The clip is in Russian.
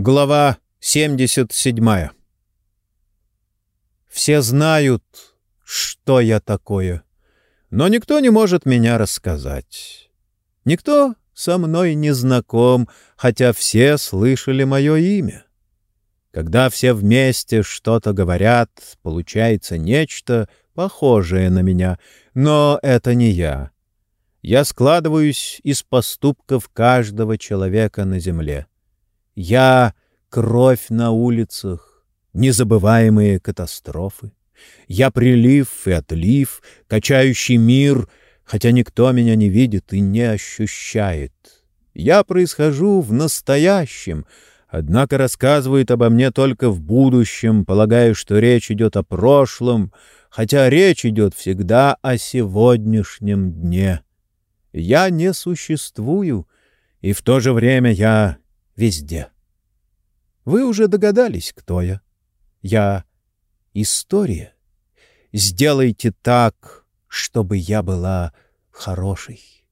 Глава 77 Все знают, что я такое, но никто не может меня рассказать. Никто со мной не знаком, хотя все слышали мое имя. Когда все вместе что-то говорят, получается нечто похожее на меня, но это не я. Я складываюсь из поступков каждого человека на земле. Я — кровь на улицах, незабываемые катастрофы. Я прилив и отлив, качающий мир, хотя никто меня не видит и не ощущает. Я происхожу в настоящем, однако рассказывает обо мне только в будущем, полагая, что речь идет о прошлом, хотя речь идет всегда о сегодняшнем дне. Я не существую, и в то же время я везде. Вы уже догадались, кто я. Я — история. Сделайте так, чтобы я была хорошей.